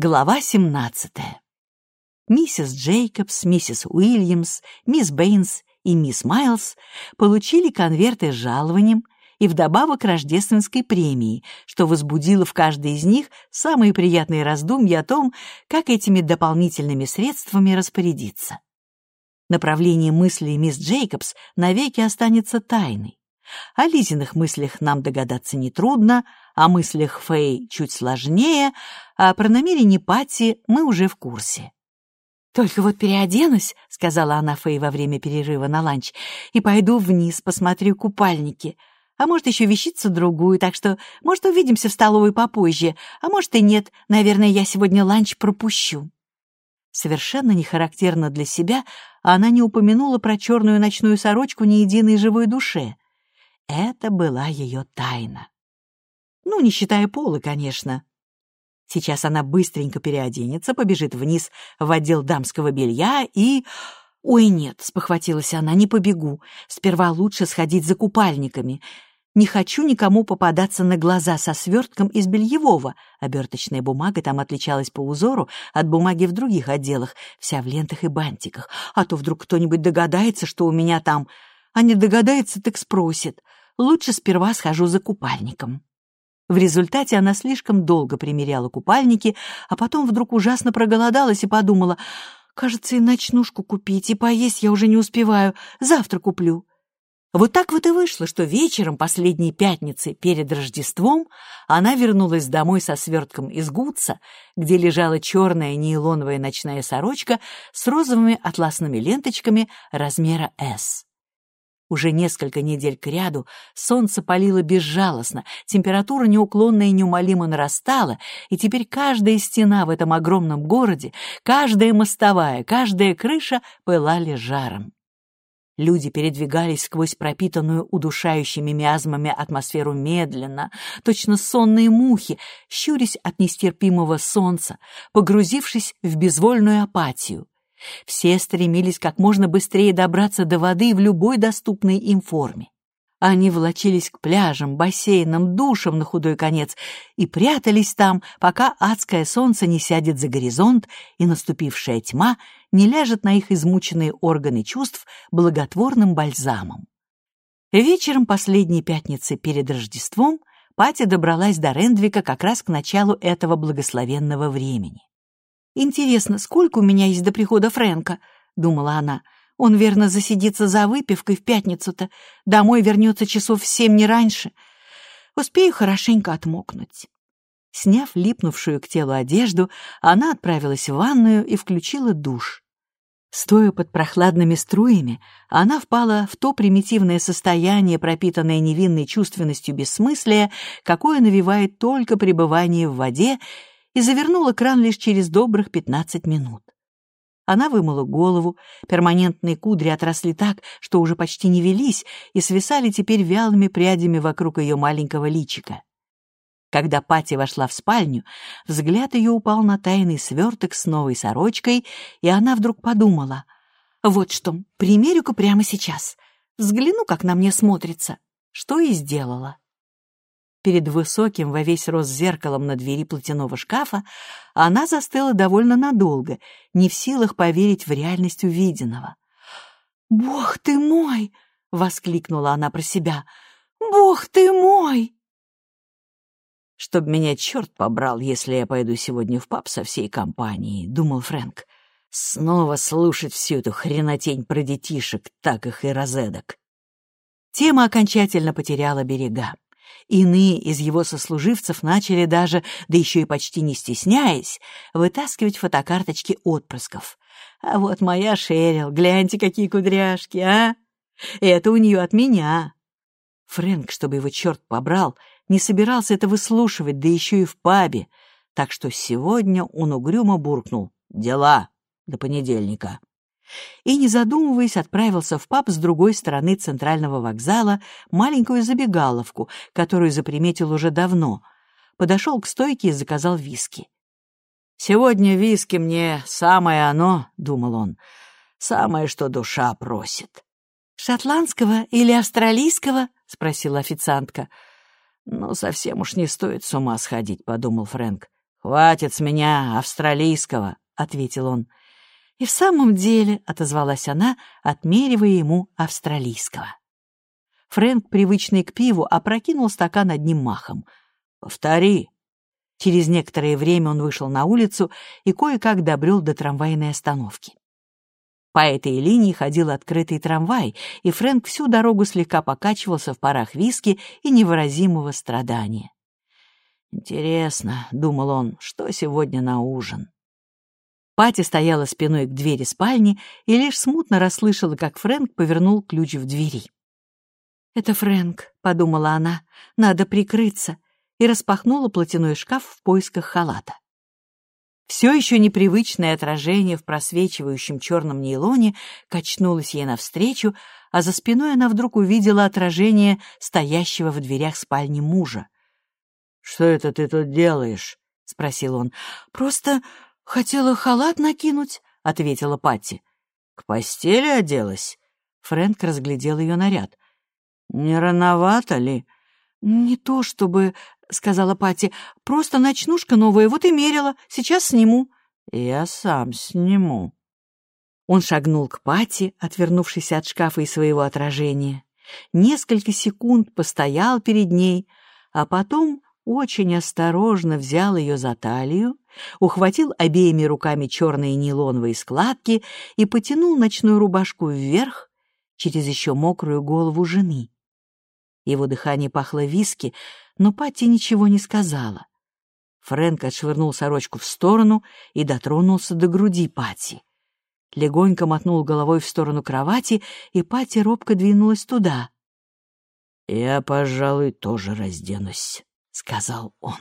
Глава 17. Миссис Джейкобс, миссис Уильямс, мисс Бэйнс и мисс Майлз получили конверты с жалованием и вдобавок рождественской премии, что возбудило в каждой из них самые приятные раздумья о том, как этими дополнительными средствами распорядиться. Направление мыслей мисс Джейкобс навеки останется тайной. О Лизиных мыслях нам догадаться нетрудно, о мыслях Фэй чуть сложнее, а про намерение Пати мы уже в курсе. «Только вот переоденусь», — сказала она Фэй во время перерыва на ланч, «и пойду вниз, посмотрю купальники. А может, еще вещицу другую, так что, может, увидимся в столовой попозже, а может и нет, наверное, я сегодня ланч пропущу». Совершенно не характерно для себя, она не упомянула про черную ночную сорочку ни единой живой душе — это была ее тайна. Ну, не считая пола, конечно. Сейчас она быстренько переоденется, побежит вниз в отдел дамского белья и... «Ой, нет», — спохватилась она, — «не побегу. Сперва лучше сходить за купальниками. Не хочу никому попадаться на глаза со свертком из бельевого. Оберточная бумага там отличалась по узору от бумаги в других отделах, вся в лентах и бантиках. А то вдруг кто-нибудь догадается, что у меня там... А не догадается, так спросит лучше сперва схожу за купальником. В результате она слишком долго примеряла купальники, а потом вдруг ужасно проголодалась и подумала, «Кажется, и ночнушку купить, и поесть я уже не успеваю, завтра куплю». Вот так вот и вышло, что вечером последней пятницы перед Рождеством она вернулась домой со свертком из гудса, где лежала черная нейлоновая ночная сорочка с розовыми атласными ленточками размера «С». Уже несколько недель кряду солнце палило безжалостно, температура неуклонно и неумолимо нарастала, и теперь каждая стена в этом огромном городе, каждая мостовая, каждая крыша пылали жаром. Люди передвигались сквозь пропитанную удушающими миазмами атмосферу медленно, точно сонные мухи, щурясь от нестерпимого солнца, погрузившись в безвольную апатию. Все стремились как можно быстрее добраться до воды в любой доступной им форме. Они волочились к пляжам, бассейнам, душам на худой конец и прятались там, пока адское солнце не сядет за горизонт и наступившая тьма не ляжет на их измученные органы чувств благотворным бальзамом. Вечером последней пятницы перед Рождеством Пати добралась до Рендвика как раз к началу этого благословенного времени. «Интересно, сколько у меня есть до прихода Фрэнка?» — думала она. «Он, верно, засидится за выпивкой в пятницу-то. Домой вернется часов в семь не раньше. Успею хорошенько отмокнуть». Сняв липнувшую к телу одежду, она отправилась в ванную и включила душ. Стоя под прохладными струями, она впала в то примитивное состояние, пропитанное невинной чувственностью бессмыслия, какое навевает только пребывание в воде и завернула кран лишь через добрых пятнадцать минут. Она вымыла голову, перманентные кудри отросли так, что уже почти не велись и свисали теперь вялыми прядями вокруг ее маленького личика. Когда Пати вошла в спальню, взгляд ее упал на тайный сверток с новой сорочкой, и она вдруг подумала, «Вот что, примерю-ка прямо сейчас. Взгляну, как на мне смотрится». Что и сделала. Перед высоким во весь рост зеркалом на двери платяного шкафа она застыла довольно надолго, не в силах поверить в реальность увиденного. «Бог ты мой!» — воскликнула она про себя. «Бог ты мой!» «Чтоб меня черт побрал, если я пойду сегодня в паб со всей компанией», — думал Фрэнк. «Снова слушать всю эту хренотень про детишек, так их и розедок». Тема окончательно потеряла берега. Иные из его сослуживцев начали даже, да еще и почти не стесняясь, вытаскивать фотокарточки отпрысков. А вот моя Шерил, гляньте, какие кудряшки, а! Это у нее от меня. Фрэнк, чтобы его черт побрал, не собирался это выслушивать, да еще и в пабе, так что сегодня он угрюмо буркнул «Дела до понедельника» и, не задумываясь, отправился в паб с другой стороны центрального вокзала, маленькую забегаловку, которую заприметил уже давно. Подошел к стойке и заказал виски. «Сегодня виски мне самое оно», — думал он, — «самое, что душа просит». «Шотландского или австралийского?» — спросила официантка. «Ну, совсем уж не стоит с ума сходить», — подумал Фрэнк. «Хватит с меня австралийского», — ответил он. И в самом деле, — отозвалась она, отмеривая ему австралийского. Фрэнк, привычный к пиву, опрокинул стакан одним махом. «Повтори». Через некоторое время он вышел на улицу и кое-как добрел до трамвайной остановки. По этой линии ходил открытый трамвай, и Фрэнк всю дорогу слегка покачивался в парах виски и невыразимого страдания. «Интересно», — думал он, — «что сегодня на ужин?» Пати стояла спиной к двери спальни и лишь смутно расслышала, как Фрэнк повернул ключ в двери. «Это Фрэнк», — подумала она, — «надо прикрыться», и распахнула платяной шкаф в поисках халата. Все еще непривычное отражение в просвечивающем черном нейлоне качнулось ей навстречу, а за спиной она вдруг увидела отражение стоящего в дверях спальни мужа. «Что это ты тут делаешь?» — спросил он. «Просто хотела халат накинуть», — ответила Патти. «К постели оделась?» Фрэнк разглядел ее наряд. «Не рановато ли?» «Не то чтобы...» — сказала Патти. «Просто ночнушка новая, вот и мерила. Сейчас сниму». «Я сам сниму». Он шагнул к Пати, отвернувшись от шкафа и своего отражения. Несколько секунд постоял перед ней, а потом очень осторожно взял ее за талию, ухватил обеими руками черные нейлоновые складки и потянул ночную рубашку вверх через еще мокрую голову жены. Его дыхание пахло виски, но Патти ничего не сказала. Фрэнк отшвырнул сорочку в сторону и дотронулся до груди Патти. Легонько мотнул головой в сторону кровати, и Патти робко двинулась туда. «Я, пожалуй, тоже разденусь», — сказал он.